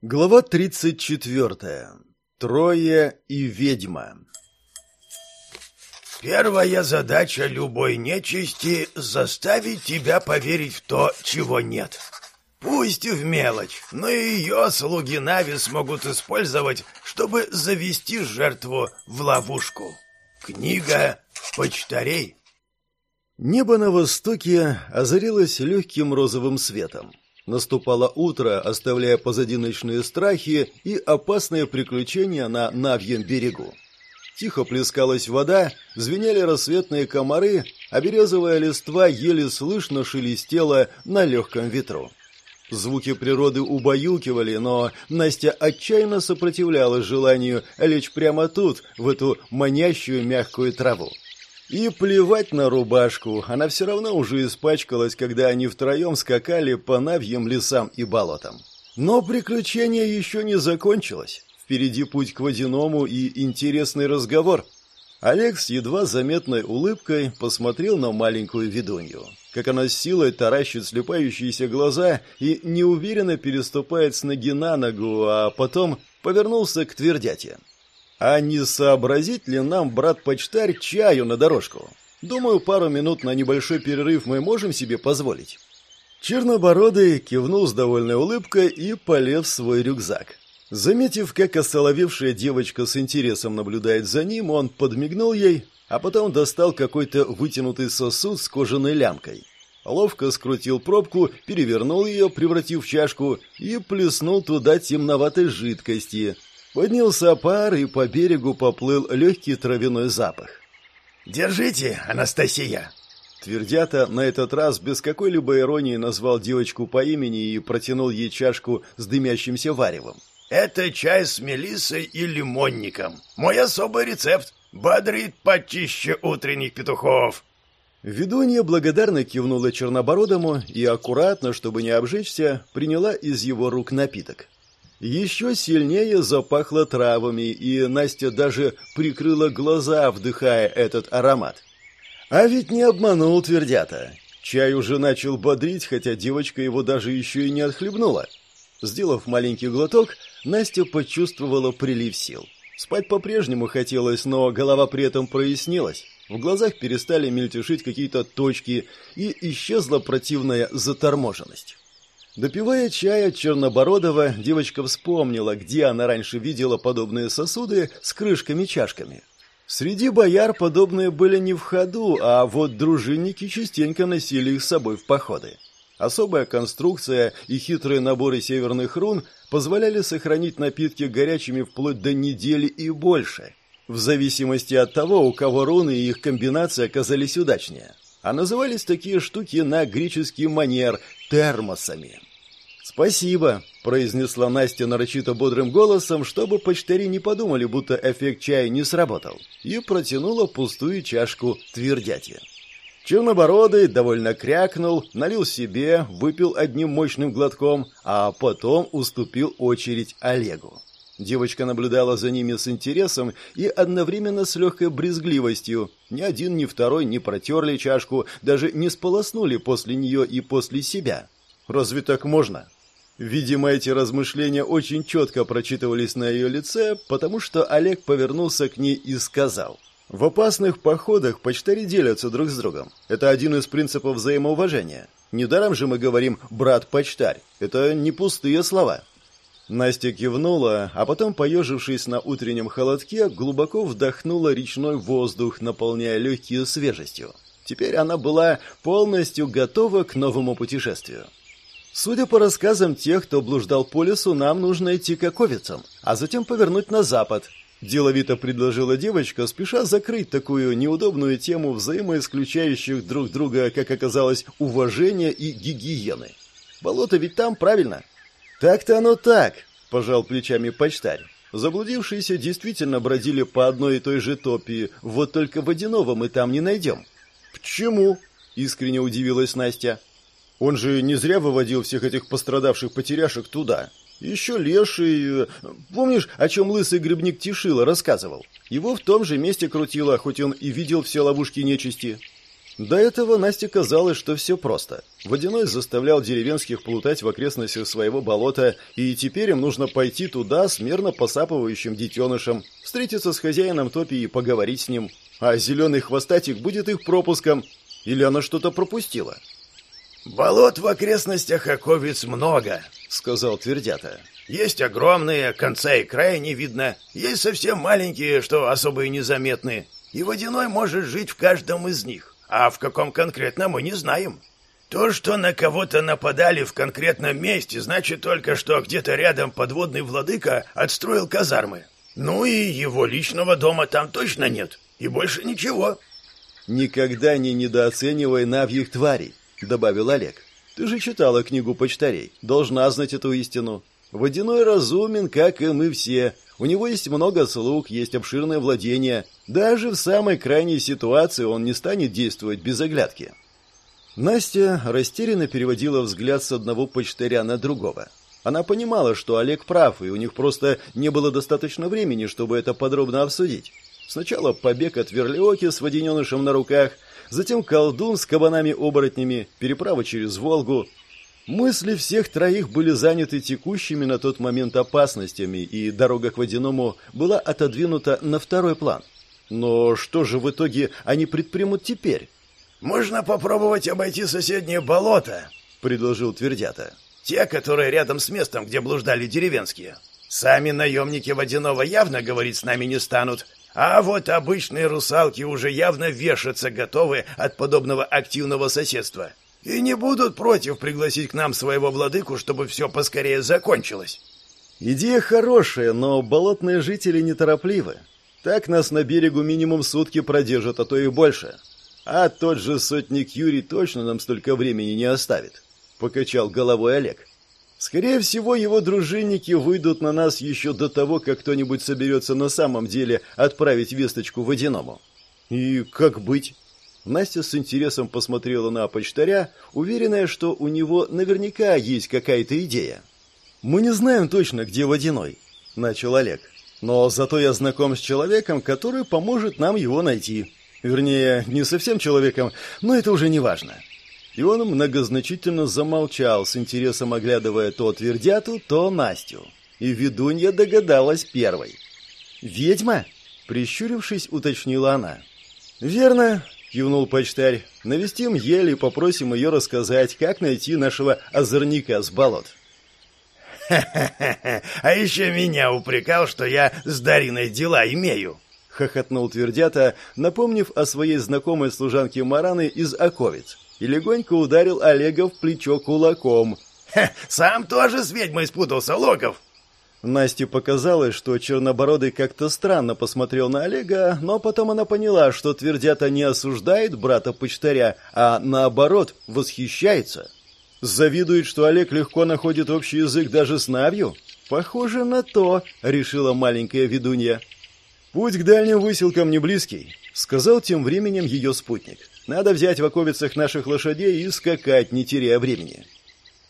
Глава 34. Трое и ведьма. Первая задача любой нечисти — заставить тебя поверить в то, чего нет. Пусть и в мелочь, но и ее слуги Нави смогут использовать, чтобы завести жертву в ловушку. Книга почтарей. Небо на востоке озарилось легким розовым светом. Наступало утро, оставляя позади ночные страхи и опасные приключения на Навьем берегу. Тихо плескалась вода, звенели рассветные комары, а березовая листва еле слышно шелестела на легком ветру. Звуки природы убаюкивали, но Настя отчаянно сопротивлялась желанию лечь прямо тут, в эту манящую мягкую траву. И плевать на рубашку, она все равно уже испачкалась, когда они втроем скакали по навьим лесам и болотам. Но приключение еще не закончилось. Впереди путь к водяному и интересный разговор. Олег с едва заметной улыбкой посмотрел на маленькую ведунью. Как она с силой таращит слепающиеся глаза и неуверенно переступает с ноги на ногу, а потом повернулся к твердяте. А не сообразить ли нам, брат-почтарь, чаю на дорожку? Думаю, пару минут на небольшой перерыв мы можем себе позволить. Чернобородый кивнул с довольной улыбкой и полез в свой рюкзак. Заметив, как осоловевшая девочка с интересом наблюдает за ним, он подмигнул ей, а потом достал какой-то вытянутый сосуд с кожаной лямкой. Ловко скрутил пробку, перевернул ее, превратив в чашку, и плеснул туда темноватой жидкости – Поднялся пар, и по берегу поплыл легкий травяной запах. «Держите, Анастасия!» Твердята на этот раз без какой-либо иронии назвал девочку по имени и протянул ей чашку с дымящимся варевом. «Это чай с мелиссой и лимонником. Мой особый рецепт. Бодрит почище утренних петухов». Ведунья благодарно кивнула Чернобородому и аккуратно, чтобы не обжечься, приняла из его рук напиток. Еще сильнее запахло травами, и Настя даже прикрыла глаза, вдыхая этот аромат. А ведь не обманул твердята. Чай уже начал бодрить, хотя девочка его даже еще и не отхлебнула. Сделав маленький глоток, Настя почувствовала прилив сил. Спать по-прежнему хотелось, но голова при этом прояснилась. В глазах перестали мельтешить какие-то точки, и исчезла противная заторможенность. Допивая от Чернобородова, девочка вспомнила, где она раньше видела подобные сосуды с крышками-чашками. Среди бояр подобные были не в ходу, а вот дружинники частенько носили их с собой в походы. Особая конструкция и хитрые наборы северных рун позволяли сохранить напитки горячими вплоть до недели и больше, в зависимости от того, у кого руны и их комбинации оказались удачнее. А назывались такие штуки на греческий манер термосами. «Спасибо», – произнесла Настя нарочито бодрым голосом, чтобы почтари не подумали, будто эффект чая не сработал, и протянула пустую чашку твердяти. Чернобородый довольно крякнул, налил себе, выпил одним мощным глотком, а потом уступил очередь Олегу. Девочка наблюдала за ними с интересом и одновременно с легкой брезгливостью. Ни один, ни второй не протерли чашку, даже не сполоснули после нее и после себя. Разве так можно? Видимо, эти размышления очень четко прочитывались на ее лице, потому что Олег повернулся к ней и сказал. «В опасных походах почтари делятся друг с другом. Это один из принципов взаимоуважения. Недаром же мы говорим «брат-почтарь». Это не пустые слова». Настя кивнула, а потом, поежившись на утреннем холодке, глубоко вдохнула речной воздух, наполняя легкие свежестью. Теперь она была полностью готова к новому путешествию. Судя по рассказам тех, кто блуждал по лесу, нам нужно идти к оковицам, а затем повернуть на запад. Деловито предложила девочка, спеша закрыть такую неудобную тему взаимоисключающих друг друга, как оказалось, уважения и гигиены. Болото ведь там, правильно? Так-то оно так, пожал плечами почтарь. Заблудившиеся действительно бродили по одной и той же топи, вот только водяного мы там не найдем. «Почему?» — искренне удивилась Настя. Он же не зря выводил всех этих пострадавших потеряшек туда. Еще леший... Помнишь, о чем лысый грибник Тишила рассказывал? Его в том же месте крутило, хоть он и видел все ловушки нечисти. До этого Насте казалось, что все просто. Водяной заставлял деревенских плутать в окрестностях своего болота, и теперь им нужно пойти туда с мерно посапывающим детенышем, встретиться с хозяином топи и поговорить с ним. А зеленый хвостатик будет их пропуском. Или она что-то пропустила? «Болот в окрестностях Оковиц много», — сказал Твердята. «Есть огромные, конца и края не видно. Есть совсем маленькие, что особо и незаметны. И водяной может жить в каждом из них. А в каком конкретно мы не знаем. То, что на кого-то нападали в конкретном месте, значит только, что где-то рядом подводный владыка отстроил казармы. Ну и его личного дома там точно нет. И больше ничего. «Никогда не недооценивай навьих тварей», — добавил Олег. «Ты же читала книгу почтарей. Должна знать эту истину. Водяной разумен, как и мы все. У него есть много слуг, есть обширное владение. Даже в самой крайней ситуации он не станет действовать без оглядки. Настя растерянно переводила взгляд с одного почтаря на другого. Она понимала, что Олег прав, и у них просто не было достаточно времени, чтобы это подробно обсудить. Сначала побег от Верлиоки с водяненышем на руках, затем колдун с кабанами-оборотнями, переправа через Волгу. Мысли всех троих были заняты текущими на тот момент опасностями, и дорога к водяному была отодвинута на второй план – но что же в итоге они предпримут теперь? «Можно попробовать обойти соседнее болото», — предложил Твердята. «Те, которые рядом с местом, где блуждали деревенские. Сами наемники водяного явно говорить с нами не станут, а вот обычные русалки уже явно вешаться готовы от подобного активного соседства. И не будут против пригласить к нам своего владыку, чтобы все поскорее закончилось». «Идея хорошая, но болотные жители неторопливы. Так нас на берегу минимум сутки продержат, а то и больше. А тот же сотник Юрий точно нам столько времени не оставит, покачал головой Олег. Скорее всего, его дружинники выйдут на нас еще до того, как кто-нибудь соберется на самом деле отправить весточку водяному. И как быть? Настя с интересом посмотрела на почтаря, уверенная, что у него наверняка есть какая-то идея. «Мы не знаем точно, где водяной», — начал Олег. Но зато я знаком с человеком, который поможет нам его найти. Вернее, не совсем человеком, но это уже не важно. И он многозначительно замолчал, с интересом оглядывая то Твердяту, то Настю. И ведунья догадалась первой. «Ведьма?» — прищурившись, уточнила она. «Верно», — кивнул почтарь. «Навестим еле и попросим ее рассказать, как найти нашего озорника с болот». А еще меня упрекал, что я с Дариной дела имею!» — хохотнул Твердята, напомнив о своей знакомой служанке Мараны из Оковец, и легонько ударил Олега в плечо кулаком. «Сам тоже с ведьмой спутался, Локов!» Насте показалось, что Чернобородый как-то странно посмотрел на Олега, но потом она поняла, что Твердята не осуждает брата-почтаря, а наоборот восхищается. Завидует, что Олег легко находит общий язык даже с Навью? Похоже на то, решила маленькая ведунья. Путь к дальним выселкам не близкий, сказал тем временем ее спутник. Надо взять в оковицах наших лошадей и скакать, не теряя времени.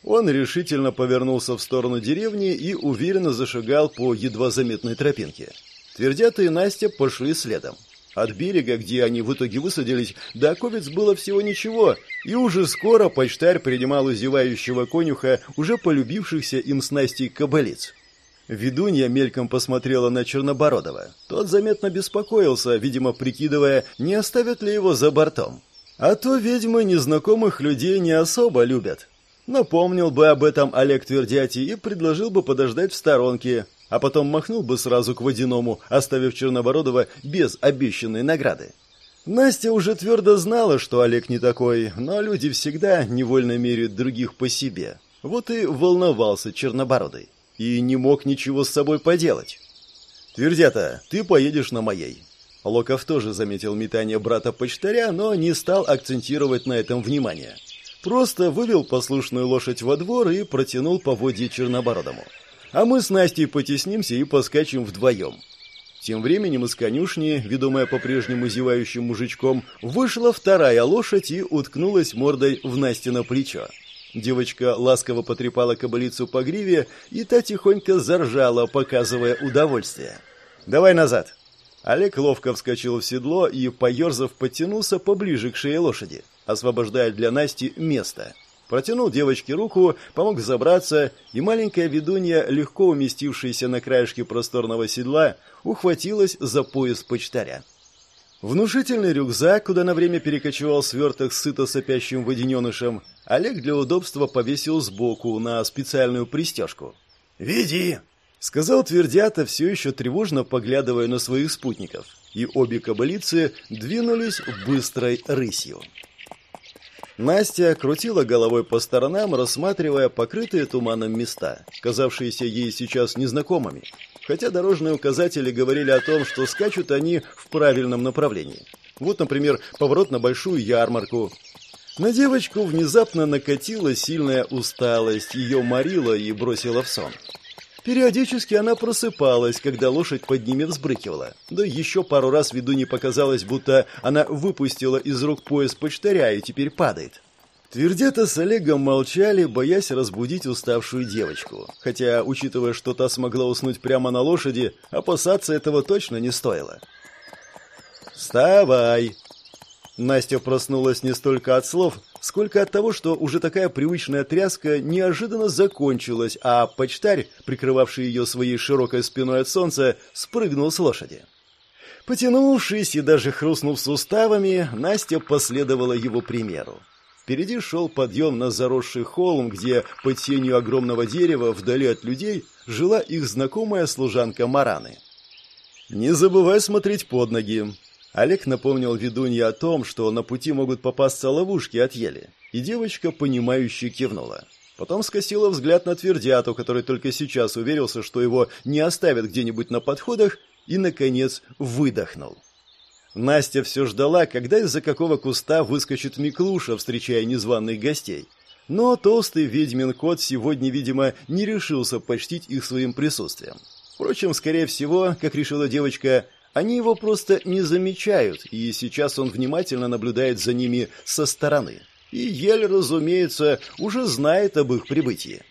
Он решительно повернулся в сторону деревни и уверенно зашагал по едва заметной тропинке. Твердята и Настя пошли следом. От берега, где они в итоге высадились, до Оковец было всего ничего, и уже скоро почтарь принимал у конюха уже полюбившихся им с Настей кобылиц. Ведунья мельком посмотрела на Чернобородова. Тот заметно беспокоился, видимо, прикидывая, не оставят ли его за бортом. А то ведьмы незнакомых людей не особо любят. Напомнил бы об этом Олег Твердяти и предложил бы подождать в сторонке, а потом махнул бы сразу к водяному, оставив Чернобородова без обещанной награды. Настя уже твердо знала, что Олег не такой, но люди всегда невольно меряют других по себе. Вот и волновался Чернобородый. И не мог ничего с собой поделать. «Твердята, ты поедешь на моей». Локов тоже заметил метание брата-почтаря, но не стал акцентировать на этом внимание. Просто вывел послушную лошадь во двор и протянул поводье Чернобородому а мы с Настей потеснимся и поскачем вдвоем. Тем временем из конюшни, ведомая по-прежнему зевающим мужичком, вышла вторая лошадь и уткнулась мордой в Настино плечо. Девочка ласково потрепала кобылицу по гриве, и та тихонько заржала, показывая удовольствие. «Давай назад!» Олег ловко вскочил в седло и, поерзав, подтянулся поближе к шее лошади, освобождая для Насти место. Протянул девочке руку, помог забраться, и маленькая ведунья, легко уместившаяся на краешке просторного седла, ухватилась за пояс почтаря. Внушительный рюкзак, куда на время перекочевал сверток сыто сопящим водененышем, Олег для удобства повесил сбоку на специальную пристежку. «Веди!» — сказал Твердята, все еще тревожно поглядывая на своих спутников, и обе кобылицы двинулись быстрой рысью. Настя крутила головой по сторонам, рассматривая покрытые туманом места, казавшиеся ей сейчас незнакомыми, хотя дорожные указатели говорили о том, что скачут они в правильном направлении. Вот, например, поворот на большую ярмарку. На девочку внезапно накатила сильная усталость, ее морила и бросила в сон. Периодически она просыпалась, когда лошадь под ними взбрыкивала. Да еще пару раз ведунье показалось, будто она выпустила из рук пояс почтаря и теперь падает. Твердета с Олегом молчали, боясь разбудить уставшую девочку. Хотя, учитывая, что та смогла уснуть прямо на лошади, опасаться этого точно не стоило. «Вставай!» Настя проснулась не столько от слов, сколько от того, что уже такая привычная тряска неожиданно закончилась, а почтарь, прикрывавший ее своей широкой спиной от солнца, спрыгнул с лошади. Потянувшись и даже хрустнув суставами, Настя последовала его примеру. Впереди шел подъем на заросший холм, где под тенью огромного дерева, вдали от людей, жила их знакомая служанка Мараны. «Не забывай смотреть под ноги», Олег напомнил ведунье о том, что на пути могут попасться ловушки от ели, и девочка, понимающе кивнула. Потом скосила взгляд на твердяту, который только сейчас уверился, что его не оставят где-нибудь на подходах, и, наконец, выдохнул. Настя все ждала, когда из-за какого куста выскочит Миклуша, встречая незваных гостей. Но толстый ведьмин кот сегодня, видимо, не решился почтить их своим присутствием. Впрочем, скорее всего, как решила девочка, они его просто не замечают, и сейчас он внимательно наблюдает за ними со стороны. И Ель, разумеется, уже знает об их прибытии.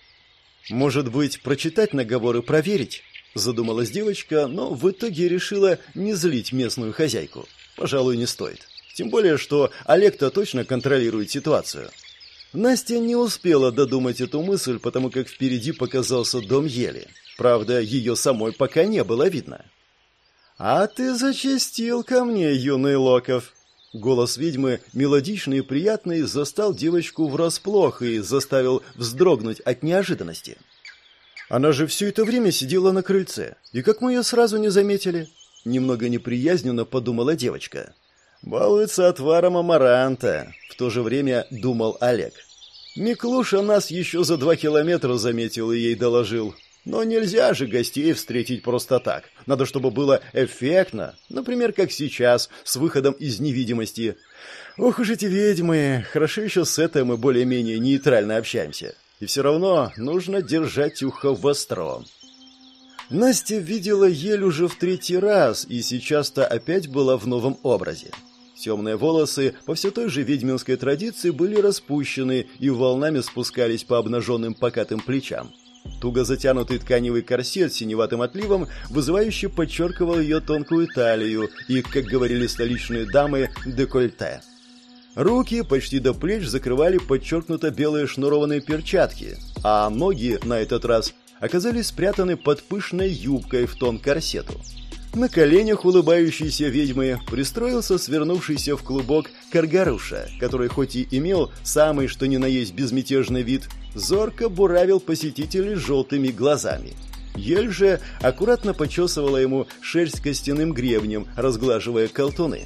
«Может быть, прочитать наговор и проверить?» – задумалась девочка, но в итоге решила не злить местную хозяйку. Пожалуй, не стоит. Тем более, что Олег-то точно контролирует ситуацию. Настя не успела додумать эту мысль, потому как впереди показался дом Ели. Правда, ее самой пока не было видно. «А ты зачастил ко мне, юный Локов!» Голос ведьмы, мелодичный и приятный, застал девочку врасплох и заставил вздрогнуть от неожиданности. Она же все это время сидела на крыльце, и как мы ее сразу не заметили? Немного неприязненно подумала девочка. «Балуется отваром амаранта», — в то же время думал Олег. Миклуша нас еще за два километра заметил и ей доложил. Но нельзя же гостей встретить просто так. Надо, чтобы было эффектно. Например, как сейчас, с выходом из невидимости. Ох уж эти ведьмы. Хорошо еще с этой мы более-менее нейтрально общаемся. И все равно нужно держать ухо востро. Настя видела ель уже в третий раз, и сейчас-то опять была в новом образе. Темные волосы по все той же ведьминской традиции были распущены и волнами спускались по обнаженным покатым плечам. Туго затянутый тканевый корсет с синеватым отливом вызывающе подчеркивал ее тонкую талию и, как говорили столичные дамы, декольте. Руки почти до плеч закрывали подчеркнуто белые шнурованные перчатки, а ноги на этот раз оказались спрятаны под пышной юбкой в тон корсету. На коленях улыбающейся ведьмы пристроился свернувшийся в клубок Каргаруша, который хоть и имел самый что ни на есть безмятежный вид, зорко буравил посетителей желтыми глазами. Ель же аккуратно почесывала ему шерсть костяным гребнем, разглаживая колтуны.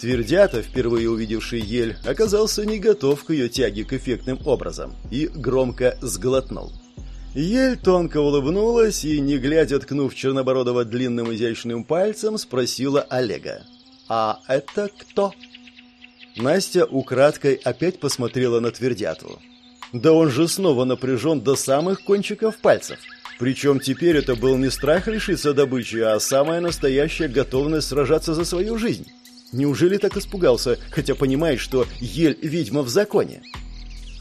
Твердята, впервые увидевший ель, оказался не готов к ее тяге к эффектным образом и громко сглотнул. Ель тонко улыбнулась и, не глядя ткнув Чернобородова длинным изящным пальцем, спросила Олега. «А это кто?» Настя украдкой опять посмотрела на Твердяту. Да он же снова напряжен до самых кончиков пальцев. Причем теперь это был не страх лишиться добычи, а самая настоящая готовность сражаться за свою жизнь. Неужели так испугался, хотя понимает, что Ель ведьма в законе?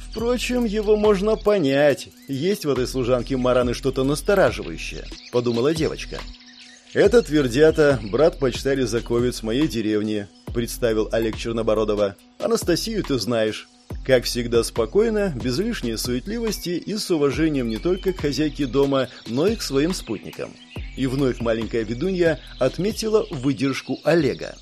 Впрочем, его можно понять. Есть в этой служанке Мараны что-то настораживающее, подумала девочка. «Это Твердята, брат почтарь Заковец моей деревни», — представил Олег Чернобородова. «Анастасию ты знаешь». Как всегда спокойно, без лишней суетливости и с уважением не только к хозяйке дома, но и к своим спутникам. И вновь маленькая ведунья отметила выдержку Олега.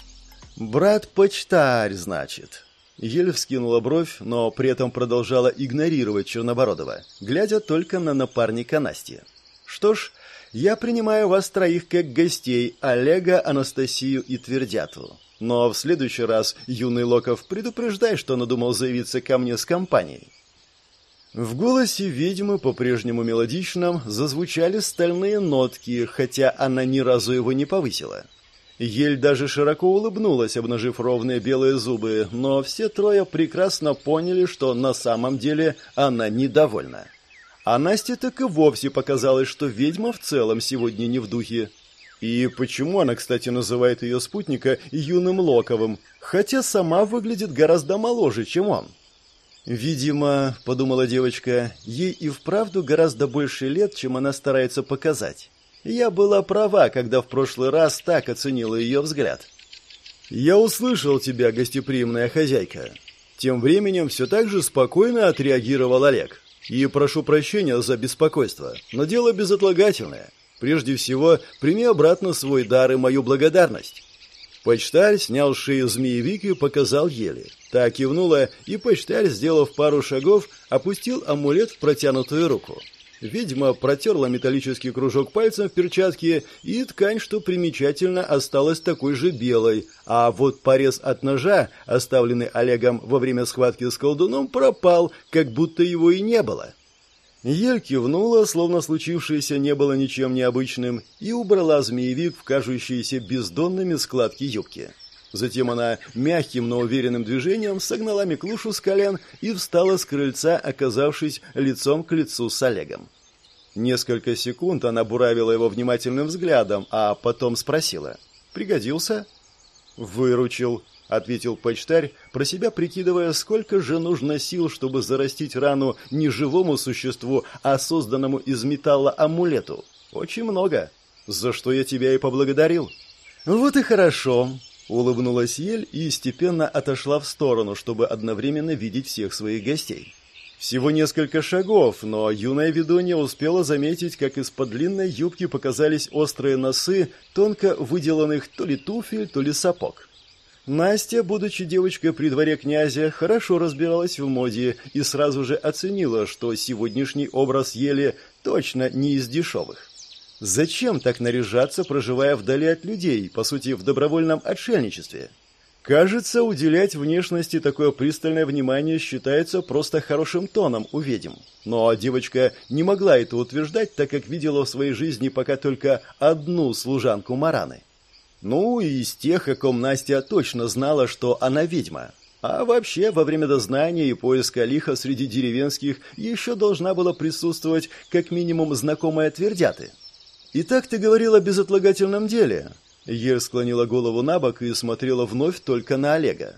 «Брат-почтарь, значит». Еле вскинула бровь, но при этом продолжала игнорировать Чернобородова, глядя только на напарника Насти. «Что ж, я принимаю вас троих как гостей, Олега, Анастасию и Твердяту. Но в следующий раз, юный Локов, предупреждай, что надумал заявиться ко мне с компанией». В голосе ведьмы, по-прежнему мелодичном, зазвучали стальные нотки, хотя она ни разу его не повысила. Ель даже широко улыбнулась, обнажив ровные белые зубы, но все трое прекрасно поняли, что на самом деле она недовольна. А Насте так и вовсе показалось, что ведьма в целом сегодня не в духе. И почему она, кстати, называет ее спутника юным Локовым, хотя сама выглядит гораздо моложе, чем он? Видимо, подумала девочка, ей и вправду гораздо больше лет, чем она старается показать. Я была права, когда в прошлый раз так оценила ее взгляд. Я услышал тебя, гостеприимная хозяйка. Тем временем все так же спокойно отреагировал Олег. И прошу прощения за беспокойство, но дело безотлагательное. Прежде всего, прими обратно свой дар и мою благодарность. Почтарь снял шею змеевик и показал еле. Та кивнула, и почтарь, сделав пару шагов, опустил амулет в протянутую руку. Ведьма протерла металлический кружок пальцем в перчатке, и ткань, что примечательно, осталась такой же белой, а вот порез от ножа, оставленный Олегом во время схватки с колдуном, пропал, как будто его и не было. Ель кивнула, словно случившееся не было ничем необычным, и убрала змеевик в кажущиеся бездонными складки юбки. Затем она мягким, но уверенным движением согнала Миклушу с колен и встала с крыльца, оказавшись лицом к лицу с Олегом. Несколько секунд она буравила его внимательным взглядом, а потом спросила. «Пригодился?» «Выручил», — ответил почтарь, про себя прикидывая, сколько же нужно сил, чтобы зарастить рану не живому существу, а созданному из металла амулету. «Очень много. За что я тебя и поблагодарил». «Вот и хорошо», — улыбнулась Ель и степенно отошла в сторону, чтобы одновременно видеть всех своих гостей. Всего несколько шагов, но юная ведунья успела заметить, как из-под длинной юбки показались острые носы тонко выделанных то ли туфель, то ли сапог. Настя, будучи девочкой при дворе князя, хорошо разбиралась в моде и сразу же оценила, что сегодняшний образ ели точно не из дешевых. Зачем так наряжаться, проживая вдали от людей, по сути, в добровольном отшельничестве? Кажется, уделять внешности такое пристальное внимание считается просто хорошим тоном у ведьм. Но девочка не могла это утверждать, так как видела в своей жизни пока только одну служанку Мараны. Ну, и из тех, о ком Настя точно знала, что она ведьма. А вообще, во время дознания и поиска лиха среди деревенских еще должна была присутствовать как минимум знакомая Твердяты. «И так ты говорила о безотлагательном деле?» Ель склонила голову на бок и смотрела вновь только на Олега.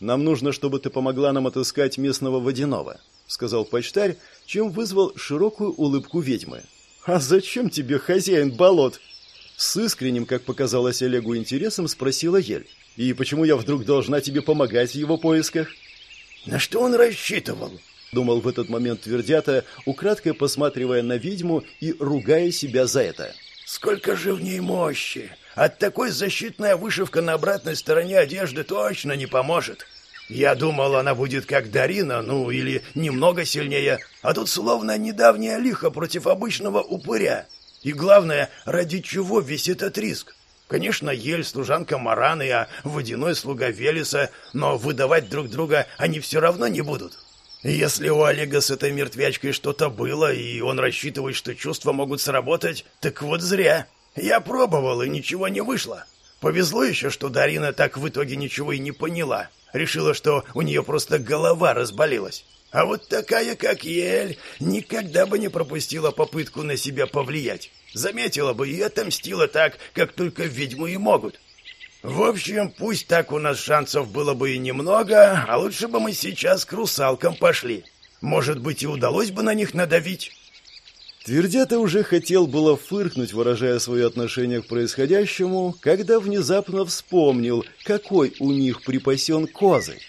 «Нам нужно, чтобы ты помогла нам отыскать местного водяного», — сказал почтарь, чем вызвал широкую улыбку ведьмы. «А зачем тебе хозяин болот?» С искренним, как показалось Олегу, интересом спросила Ель. «И почему я вдруг должна тебе помогать в его поисках?» «На что он рассчитывал?» Думал в этот момент Твердята, украдкой посматривая на ведьму и ругая себя за это. «Сколько же в ней мощи! От такой защитная вышивка на обратной стороне одежды точно не поможет!» Я думал, она будет как Дарина, ну или немного сильнее, а тут словно недавняя лиха против обычного упыря. И главное, ради чего весь этот риск? Конечно, Ель, служанка Мараны, а водяной слуга Велеса, но выдавать друг друга они все равно не будут. Если у Олега с этой мертвячкой что-то было, и он рассчитывает, что чувства могут сработать, так вот зря. Я пробовал, и ничего не вышло. Повезло еще, что Дарина так в итоге ничего и не поняла. Решила, что у нее просто голова разболелась. А вот такая, как Ель, никогда бы не пропустила попытку на себя повлиять. Заметила бы и отомстила так, как только ведьмы и могут. В общем, пусть так у нас шансов было бы и немного, а лучше бы мы сейчас к русалкам пошли. Может быть, и удалось бы на них надавить. Твердята уже хотел было фыркнуть, выражая свое отношение к происходящему, когда внезапно вспомнил, какой у них припасен козырь.